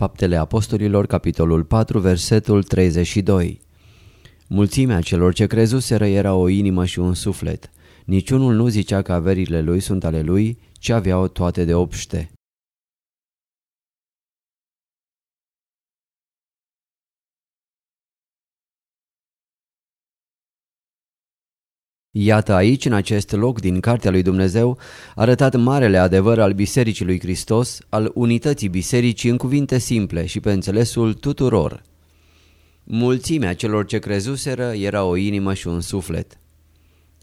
Faptele Apostolilor, capitolul 4, versetul 32 Mulțimea celor ce crezuseră era o inimă și un suflet. Niciunul nu zicea că averile lui sunt ale lui, ci aveau toate de obște. Iată aici, în acest loc din Cartea lui Dumnezeu, arătat marele adevăr al Bisericii lui Hristos, al unității bisericii în cuvinte simple și pe înțelesul tuturor. Mulțimea celor ce crezuseră era o inimă și un suflet.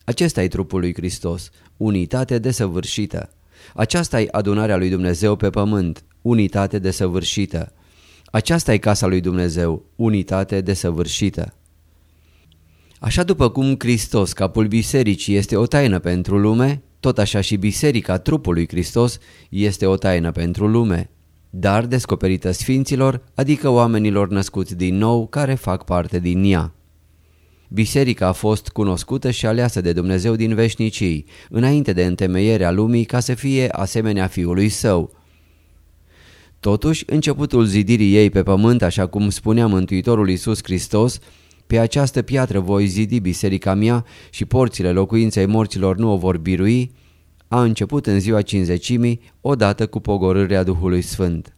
Acesta e trupul lui Hristos, unitate desăvârșită. Aceasta e adunarea lui Dumnezeu pe pământ, unitate desăvârșită. Aceasta e casa lui Dumnezeu, unitate desăvârșită. Așa după cum Hristos, capul bisericii, este o taină pentru lume, tot așa și biserica trupului Hristos este o taină pentru lume, dar descoperită sfinților, adică oamenilor născuți din nou care fac parte din ea. Biserica a fost cunoscută și aleasă de Dumnezeu din veșnicii, înainte de întemeierea lumii ca să fie asemenea Fiului Său. Totuși, începutul zidirii ei pe pământ, așa cum spunea Mântuitorul Iisus Hristos, pe această piatră voi zidi biserica mea și porțile locuinței morților nu o vor birui, a început în ziua cinzecimii, odată cu pogorârea Duhului Sfânt.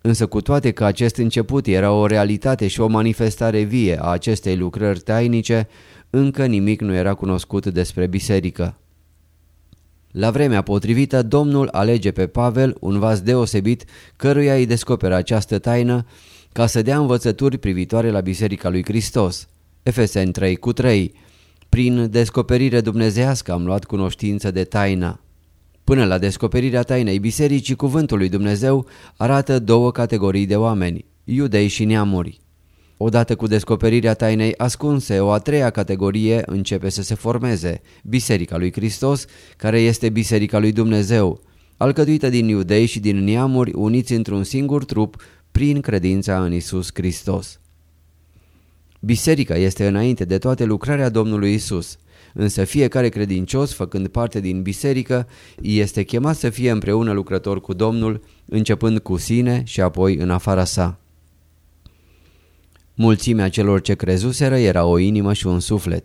Însă cu toate că acest început era o realitate și o manifestare vie a acestei lucrări tainice, încă nimic nu era cunoscut despre biserică. La vremea potrivită, Domnul alege pe Pavel, un vas deosebit, căruia îi descoperă această taină ca să dea învățături privitoare la Biserica lui Hristos. Efeseni 3 cu 3 Prin descoperire dumnezească am luat cunoștință de taina. Până la descoperirea tainei Bisericii, cuvântul lui Dumnezeu arată două categorii de oameni, iudei și neamuri. Odată cu descoperirea tainei ascunse, o a treia categorie începe să se formeze, Biserica lui Hristos, care este Biserica lui Dumnezeu, alcătuită din iudei și din neamuri uniți într-un singur trup prin credința în Isus Hristos. Biserica este înainte de toate lucrarea Domnului Isus, însă fiecare credincios, făcând parte din biserică, este chemat să fie împreună lucrător cu Domnul, începând cu sine și apoi în afara sa. Mulțimea celor ce crezuseră era o inimă și un suflet.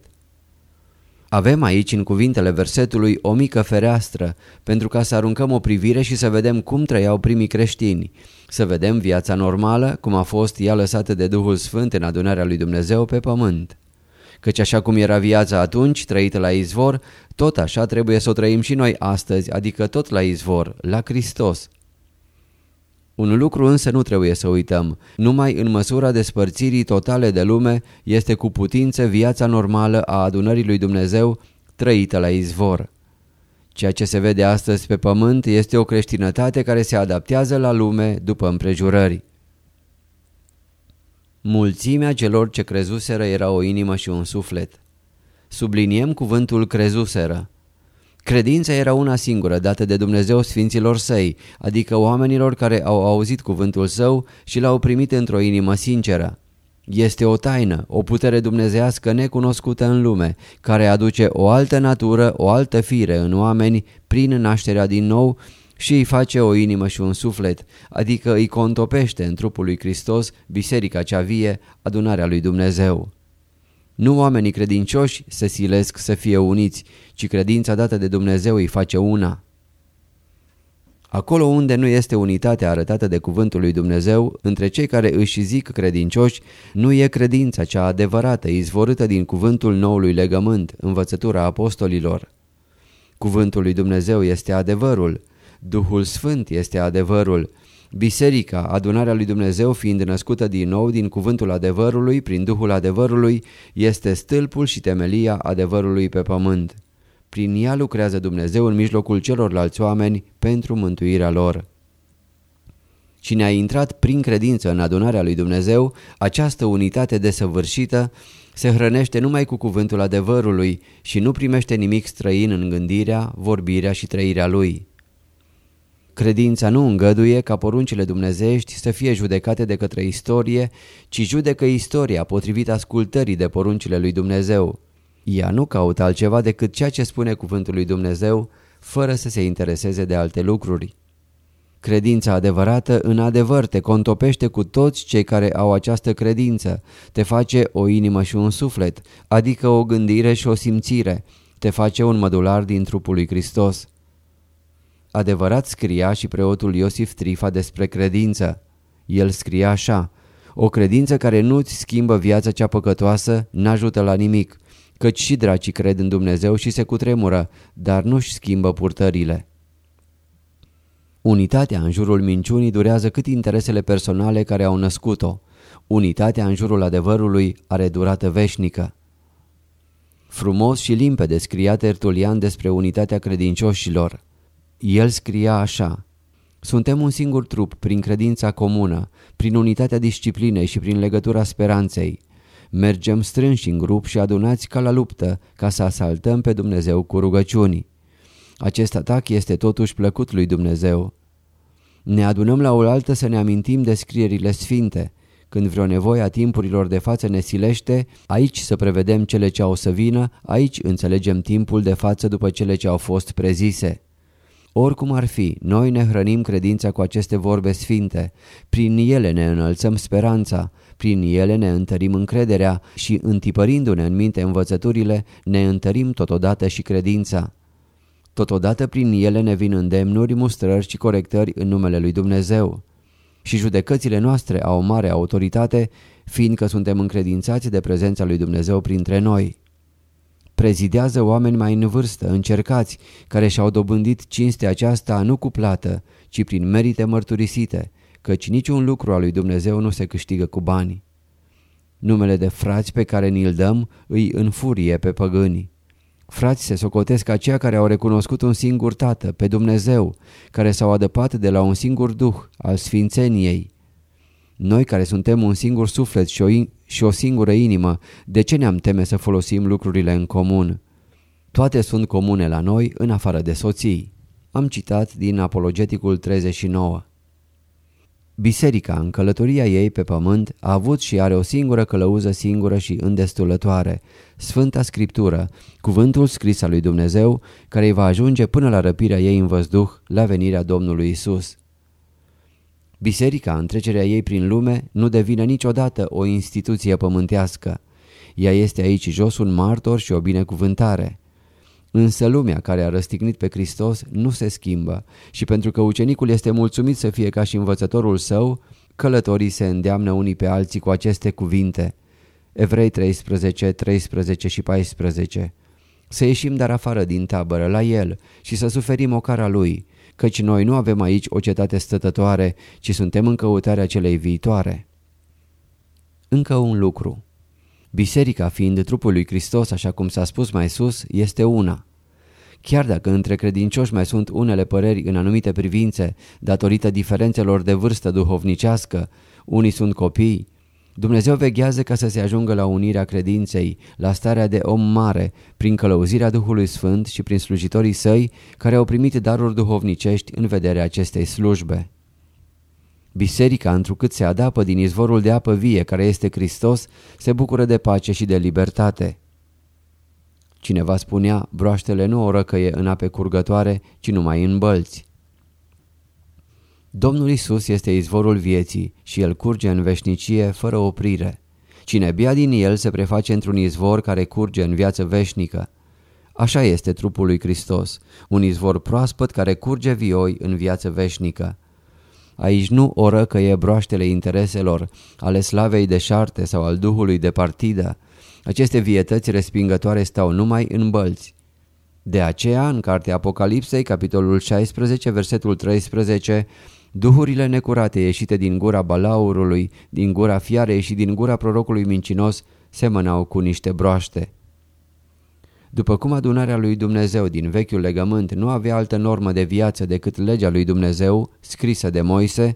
Avem aici în cuvintele versetului o mică fereastră pentru ca să aruncăm o privire și să vedem cum trăiau primii creștini, să vedem viața normală, cum a fost ea lăsată de Duhul Sfânt în adunarea lui Dumnezeu pe pământ. Căci așa cum era viața atunci, trăită la izvor, tot așa trebuie să o trăim și noi astăzi, adică tot la izvor, la Hristos. Un lucru însă nu trebuie să uităm, numai în măsura despărțirii totale de lume este cu putință viața normală a adunării lui Dumnezeu trăită la izvor. Ceea ce se vede astăzi pe pământ este o creștinătate care se adaptează la lume după împrejurări. Mulțimea celor ce crezuseră era o inimă și un suflet. Subliniem cuvântul crezuseră. Credința era una singură dată de Dumnezeu Sfinților Săi, adică oamenilor care au auzit cuvântul Său și l-au primit într-o inimă sinceră. Este o taină, o putere dumnezească necunoscută în lume, care aduce o altă natură, o altă fire în oameni prin nașterea din nou și îi face o inimă și un suflet, adică îi contopește în trupul lui Hristos, biserica cea vie, adunarea lui Dumnezeu. Nu oamenii credincioși se silesc să fie uniți, ci credința dată de Dumnezeu îi face una. Acolo unde nu este unitatea arătată de cuvântul lui Dumnezeu, între cei care își zic credincioși, nu e credința cea adevărată, izvorâtă din cuvântul noului legământ, învățătura apostolilor. Cuvântul lui Dumnezeu este adevărul, Duhul Sfânt este adevărul, Biserica, adunarea lui Dumnezeu fiind născută din nou din cuvântul adevărului, prin Duhul adevărului, este stâlpul și temelia adevărului pe pământ. Prin ea lucrează Dumnezeu în mijlocul celorlalți oameni pentru mântuirea lor. Cine a intrat prin credință în adunarea lui Dumnezeu, această unitate desăvârșită, se hrănește numai cu cuvântul adevărului și nu primește nimic străin în gândirea, vorbirea și trăirea lui. Credința nu îngăduie ca poruncile dumnezeiești să fie judecate de către istorie, ci judecă istoria potrivit ascultării de poruncile lui Dumnezeu. Ea nu caută altceva decât ceea ce spune cuvântul lui Dumnezeu, fără să se intereseze de alte lucruri. Credința adevărată în adevăr te contopește cu toți cei care au această credință, te face o inimă și un suflet, adică o gândire și o simțire, te face un mădular din trupul lui Hristos. Adevărat scria și preotul Iosif Trifa despre credință. El scria așa, o credință care nu-ți schimbă viața cea păcătoasă n-ajută la nimic, căci și dracii cred în Dumnezeu și se cutremură, dar nu-și schimbă purtările. Unitatea în jurul minciunii durează cât interesele personale care au născut-o. Unitatea în jurul adevărului are durată veșnică. Frumos și limpede scria Tertulian despre unitatea credincioșilor. El scria așa, Suntem un singur trup prin credința comună, prin unitatea disciplinei și prin legătura speranței. Mergem strânși în grup și adunați ca la luptă, ca să asaltăm pe Dumnezeu cu rugăciuni. Acest atac este totuși plăcut lui Dumnezeu. Ne adunăm la oaltă să ne amintim de scrierile sfinte. Când vreo nevoie a timpurilor de față ne silește, aici să prevedem cele ce au să vină, aici înțelegem timpul de față după cele ce au fost prezise. Oricum ar fi, noi ne hrănim credința cu aceste vorbe sfinte, prin ele ne înălțăm speranța, prin ele ne întărim încrederea și, întipărindu-ne în minte învățăturile, ne întărim totodată și credința. Totodată prin ele ne vin îndemnuri, mustrări și corectări în numele lui Dumnezeu. Și judecățile noastre au mare autoritate, fiindcă suntem încredințați de prezența lui Dumnezeu printre noi. Prezidează oameni mai în vârstă, încercați, care și-au dobândit cinstea aceasta nu cu plată, ci prin merite mărturisite, căci niciun lucru al lui Dumnezeu nu se câștigă cu bani. Numele de frați pe care ni-l dăm îi înfurie pe păgânii. Frați se socotesc aceia care au recunoscut un singur tată, pe Dumnezeu, care s-au adăpat de la un singur duh, al sfințeniei. Noi care suntem un singur suflet și o, și o singură inimă, de ce ne-am teme să folosim lucrurile în comun? Toate sunt comune la noi, în afară de soții. Am citat din Apologeticul 39. Biserica, în călătoria ei pe pământ, a avut și are o singură călăuză singură și îndestulătoare, Sfânta Scriptură, cuvântul scris al lui Dumnezeu, care îi va ajunge până la răpirea ei în văzduh, la venirea Domnului Isus. Biserica, în trecerea ei prin lume, nu devine niciodată o instituție pământească. Ea este aici jos un martor și o binecuvântare. Însă lumea care a răstignit pe Hristos nu se schimbă și pentru că ucenicul este mulțumit să fie ca și învățătorul său, călătorii se îndeamnă unii pe alții cu aceste cuvinte. Evrei 13, 13 și 14 Să ieșim dar afară din tabără la el și să suferim o cara lui, căci noi nu avem aici o cetate stătătoare, ci suntem în căutarea celei viitoare. Încă un lucru. Biserica, fiind trupul lui Hristos, așa cum s-a spus mai sus, este una. Chiar dacă între credincioși mai sunt unele păreri în anumite privințe, datorită diferențelor de vârstă duhovnicească, unii sunt copii, Dumnezeu veghează ca să se ajungă la unirea credinței, la starea de om mare, prin călăuzirea Duhului Sfânt și prin slujitorii săi care au primit daruri duhovnicești în vederea acestei slujbe. Biserica, întrucât se adapă din izvorul de apă vie care este Hristos, se bucură de pace și de libertate. Cineva spunea, broaștele nu o răcăie în ape curgătoare, ci numai în bălți. Domnul Isus este izvorul vieții și El curge în veșnicie fără oprire. Cine bea din El se preface într-un izvor care curge în viață veșnică. Așa este trupul lui Hristos, un izvor proaspăt care curge vioi în viață veșnică. Aici nu o răcăie broaștele intereselor, ale slavei de șarte sau al duhului de partidă. Aceste vietăți respingătoare stau numai în bălți. De aceea, în cartea Apocalipsei, capitolul 16, versetul 13, Duhurile necurate ieșite din gura balaurului, din gura fiarei și din gura prorocului mincinos semănau cu niște broaște. După cum adunarea lui Dumnezeu din vechiul legământ nu avea altă normă de viață decât legea lui Dumnezeu, scrisă de Moise,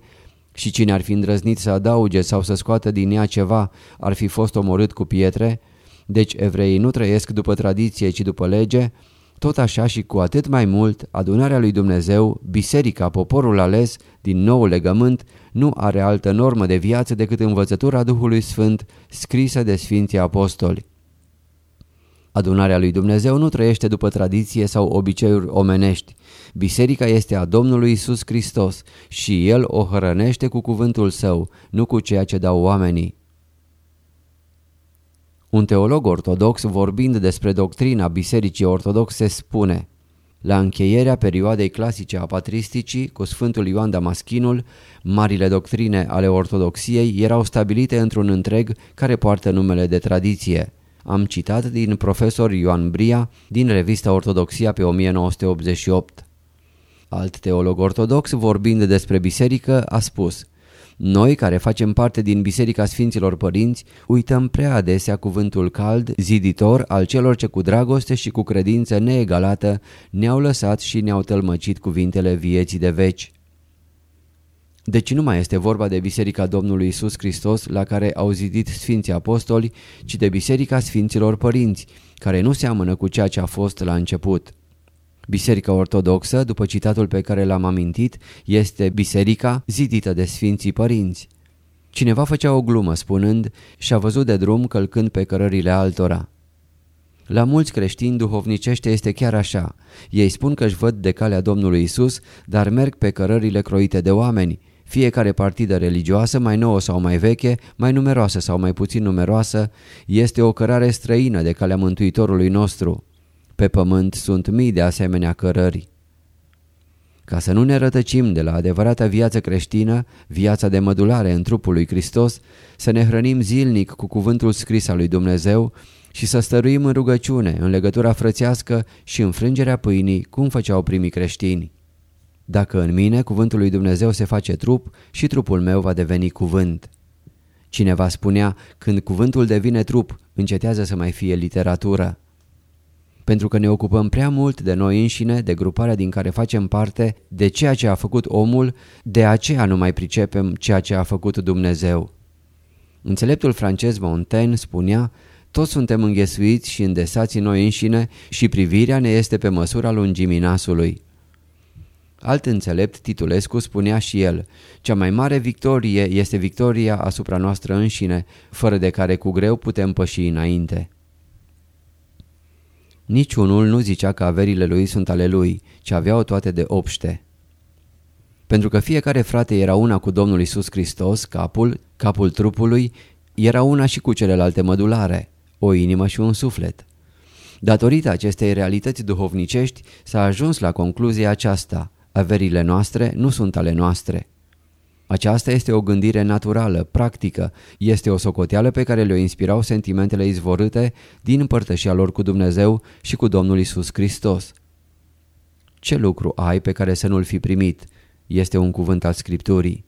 și cine ar fi îndrăznit să adauge sau să scoată din ea ceva ar fi fost omorât cu pietre, deci evreii nu trăiesc după tradiție, ci după lege, tot așa și cu atât mai mult, adunarea lui Dumnezeu, biserica, poporul ales din nou legământ, nu are altă normă de viață decât învățătura Duhului Sfânt scrisă de Sfinții Apostoli. Adunarea lui Dumnezeu nu trăiește după tradiție sau obiceiuri omenești. Biserica este a Domnului Isus Hristos și El o hrănește cu cuvântul său, nu cu ceea ce dau oamenii. Un teolog ortodox vorbind despre doctrina Bisericii Ortodoxe spune La încheierea perioadei clasice a patristicii cu Sfântul Ioan Damaschinul, marile doctrine ale ortodoxiei erau stabilite într-un întreg care poartă numele de tradiție. Am citat din profesor Ioan Bria din revista Ortodoxia pe 1988. Alt teolog ortodox vorbind despre biserică a spus noi, care facem parte din Biserica Sfinților Părinți, uităm prea adesea cuvântul cald, ziditor al celor ce cu dragoste și cu credință neegalată ne-au lăsat și ne-au tălmăcit cuvintele vieții de veci. Deci nu mai este vorba de Biserica Domnului Isus Hristos la care au zidit Sfinții Apostoli, ci de Biserica Sfinților Părinți, care nu seamănă cu ceea ce a fost la început. Biserica Ortodoxă, după citatul pe care l-am amintit, este biserica zidită de Sfinții Părinți. Cineva făcea o glumă spunând și-a văzut de drum călcând pe cărările altora. La mulți creștini duhovnicește este chiar așa. Ei spun că își văd de calea Domnului Isus, dar merg pe cărările croite de oameni. Fiecare partidă religioasă, mai nouă sau mai veche, mai numeroasă sau mai puțin numeroasă, este o cărare străină de calea Mântuitorului nostru. Pe pământ sunt mii de asemenea cărări. Ca să nu ne rătăcim de la adevărata viață creștină, viața de mădulare în trupul lui Hristos, să ne hrănim zilnic cu cuvântul scris al lui Dumnezeu și să stăruim în rugăciune, în legătura frățească și în frângerea pâinii, cum făceau primii creștini. Dacă în mine cuvântul lui Dumnezeu se face trup și trupul meu va deveni cuvânt. Cineva spunea, când cuvântul devine trup, încetează să mai fie literatură pentru că ne ocupăm prea mult de noi înșine, de gruparea din care facem parte, de ceea ce a făcut omul, de aceea nu mai pricepem ceea ce a făcut Dumnezeu. Înțeleptul francez Montaigne spunea, toți suntem înghesuiți și îndesați în noi înșine și privirea ne este pe măsura lungimii nasului. Alt înțelept, Titulescu, spunea și el, cea mai mare victorie este victoria asupra noastră înșine, fără de care cu greu putem păși înainte. Niciunul nu zicea că averile lui sunt ale lui, ci aveau toate de obște. Pentru că fiecare frate era una cu Domnul Isus Hristos, capul, capul trupului, era una și cu celelalte mădulare, o inimă și un suflet. Datorită acestei realități duhovnicești s-a ajuns la concluzia aceasta, averile noastre nu sunt ale noastre. Aceasta este o gândire naturală, practică, este o socoteală pe care le-o inspirau sentimentele izvorâte din împărtășia lor cu Dumnezeu și cu Domnul Isus Hristos. Ce lucru ai pe care să nu-l fi primit? Este un cuvânt al Scripturii.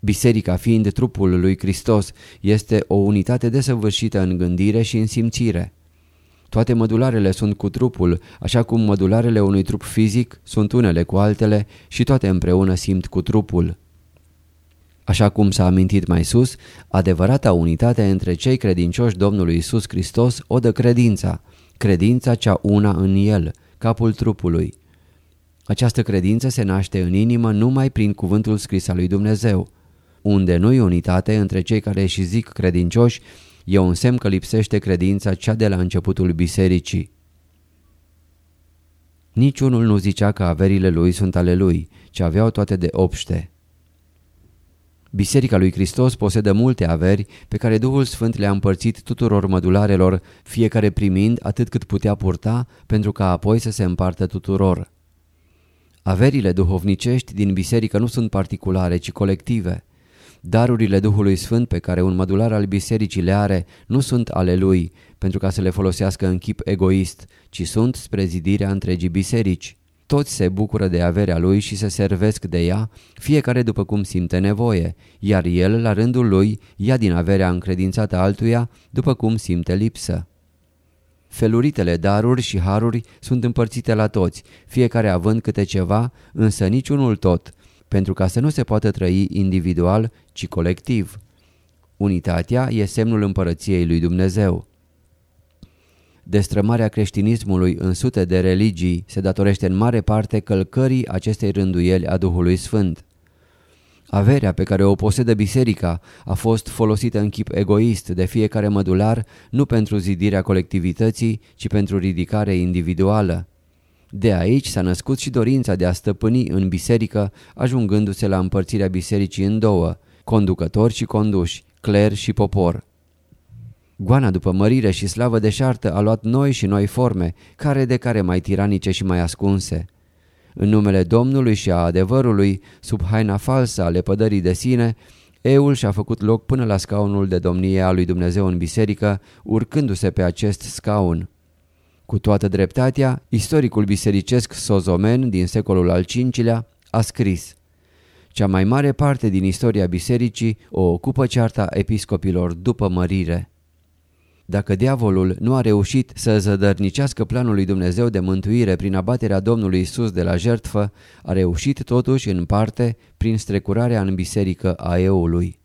Biserica, fiind trupul lui Hristos, este o unitate desăvârșită în gândire și în simțire. Toate mădularele sunt cu trupul, așa cum mădularele unui trup fizic sunt unele cu altele și toate împreună simt cu trupul. Așa cum s-a amintit mai sus, adevărata unitate între cei credincioși Domnului Isus Hristos o dă credința, credința cea una în El, capul trupului. Această credință se naște în inimă numai prin cuvântul scris al lui Dumnezeu. Unde nu-i unitate între cei care și zic credincioși, E un semn că lipsește credința cea de la începutul bisericii. Niciunul nu zicea că averile lui sunt ale lui, ci aveau toate de obște. Biserica lui Hristos posedă multe averi pe care Duhul Sfânt le-a împărțit tuturor mădularelor, fiecare primind atât cât putea purta pentru ca apoi să se împartă tuturor. Averile duhovnicești din biserică nu sunt particulare, ci colective. Darurile Duhului Sfânt pe care un mădular al bisericii le are nu sunt ale lui pentru ca să le folosească în chip egoist, ci sunt spre zidirea întregii biserici. Toți se bucură de averea lui și se servesc de ea, fiecare după cum simte nevoie, iar el, la rândul lui, ia din averea încredințată altuia după cum simte lipsă. Feluritele daruri și haruri sunt împărțite la toți, fiecare având câte ceva, însă niciunul tot, pentru ca să nu se poată trăi individual, ci colectiv. Unitatea e semnul împărăției lui Dumnezeu. Destrămarea creștinismului în sute de religii se datorește în mare parte călcării acestei rânduieli a Duhului Sfânt. Averea pe care o posedă biserica a fost folosită în chip egoist de fiecare mădular nu pentru zidirea colectivității, ci pentru ridicare individuală. De aici s-a născut și dorința de a stăpâni în biserică, ajungându-se la împărțirea bisericii în două, conducători și conduși, cler și popor. Goana după mărire și slavă deșartă a luat noi și noi forme, care de care mai tiranice și mai ascunse. În numele Domnului și a adevărului, sub haina falsă a lepădării de sine, Eul și-a făcut loc până la scaunul de domnie a lui Dumnezeu în biserică, urcându-se pe acest scaun. Cu toată dreptatea, istoricul bisericesc Sozomen din secolul al V-lea a scris Cea mai mare parte din istoria bisericii o ocupă cearta episcopilor după mărire. Dacă diavolul nu a reușit să zădărnicească planul lui Dumnezeu de mântuire prin abaterea Domnului Isus de la jertfă, a reușit totuși în parte prin strecurarea în biserică a eului.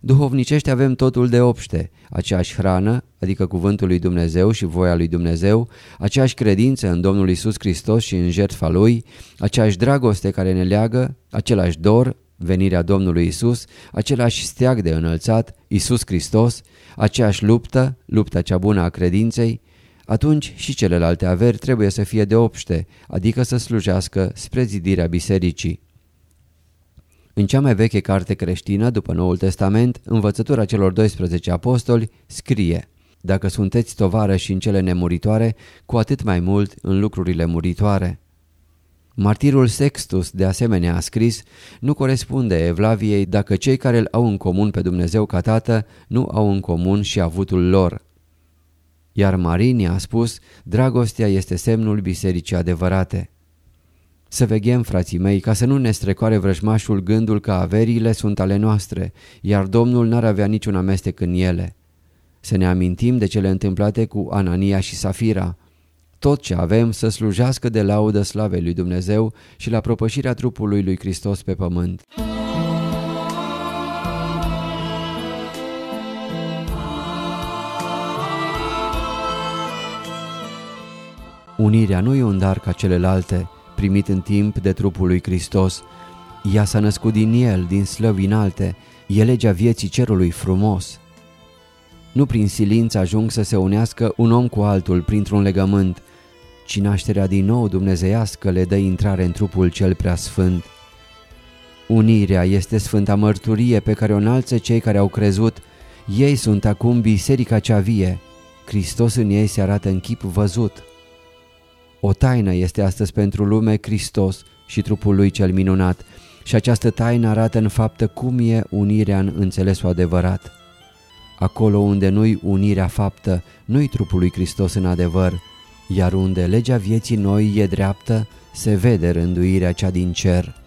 Duhovnicește avem totul de obște, aceeași hrană, adică cuvântul lui Dumnezeu și voia lui Dumnezeu, aceeași credință în Domnul Isus Hristos și în jertfa Lui, aceeași dragoste care ne leagă, același dor, venirea Domnului Isus, același steag de înălțat, Isus Hristos, aceeași luptă, lupta cea bună a credinței, atunci și celelalte averi trebuie să fie de obște, adică să slujească spre zidirea bisericii. În cea mai veche carte creștină, după Noul Testament, învățătura celor 12 apostoli, scrie Dacă sunteți tovară și în cele nemuritoare, cu atât mai mult în lucrurile muritoare. Martirul Sextus, de asemenea, a scris, nu corespunde Evlaviei dacă cei care îl au în comun pe Dumnezeu ca tată nu au în comun și avutul lor. Iar Marini a spus, dragostea este semnul bisericii adevărate. Să veghem, frații mei, ca să nu ne strecoare vrăjmașul gândul că averile sunt ale noastre, iar Domnul n-ar avea niciun amestec în ele. Să ne amintim de cele întâmplate cu Anania și Safira, tot ce avem să slujească de laudă slavei lui Dumnezeu și la propășirea trupului lui Hristos pe pământ. Unirea nu e un dar ca celelalte, primit în timp de trupul lui Hristos. Ea s-a născut din el, din slăvi înalte, e legea vieții cerului frumos. Nu prin silință ajung să se unească un om cu altul printr-un legământ, ci nașterea din nou dumnezeiască le dă intrare în trupul cel prea sfânt. Unirea este sfânta mărturie pe care o înalță cei care au crezut. Ei sunt acum biserica cea vie. Hristos în ei se arată în chip văzut. O taină este astăzi pentru lume Hristos și trupul lui cel minunat și această taină arată în faptă cum e unirea în înțelesul adevărat. Acolo unde nu-i unirea faptă, nu-i trupul lui Hristos în adevăr, iar unde legea vieții noi e dreaptă, se vede rânduirea cea din cer.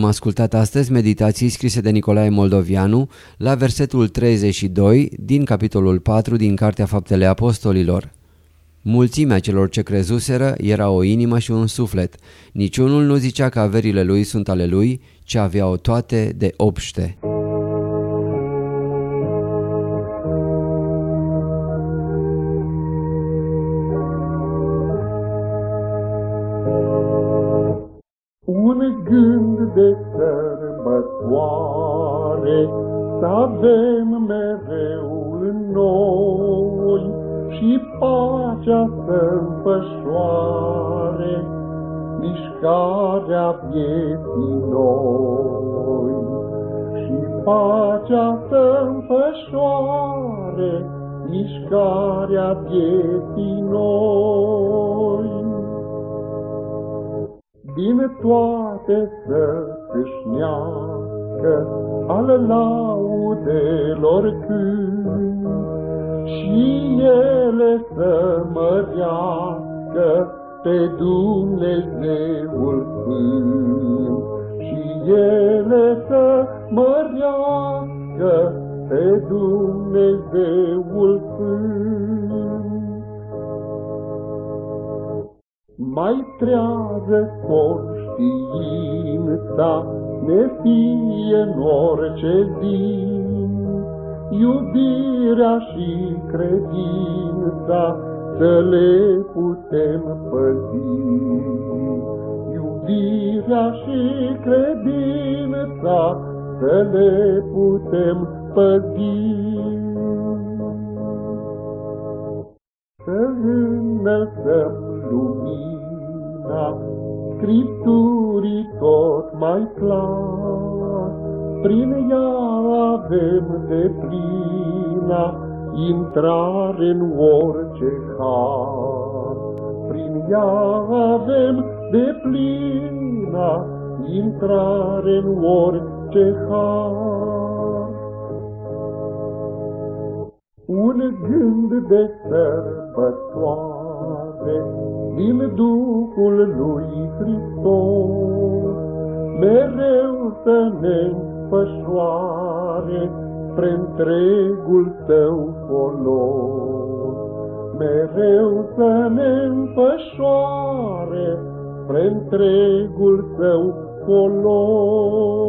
Am ascultat astăzi meditații scrise de Nicolae Moldovianu la versetul 32 din capitolul 4 din Cartea Faptele Apostolilor. Mulțimea celor ce crezuseră era o inimă și un suflet. Niciunul nu zicea că averile lui sunt ale lui, ci aveau toate de obște. Mișcarea vieții noi. Din toate să câșnească al laudelor când, și ele să mărească pe Dumnezeul Sfânt. Și ele să mărească pe Dumnezeul Sfânt. Mai trează conștiința, ne fie în orice zi, iubirea și credința să le putem păzi. Iubirea și credința să le putem păzi. Să înălțăm lumina Scripturii tot mai clar, prin ea avem de plina intrare în orice har. Prin ea avem de plina intrare în orice har. Un gând de sărbătoare din Duhul lui Hristos, mereu să ne înfășoare spre întregul tău folos. Mereu să ne înfășoare spre întregul tău folos.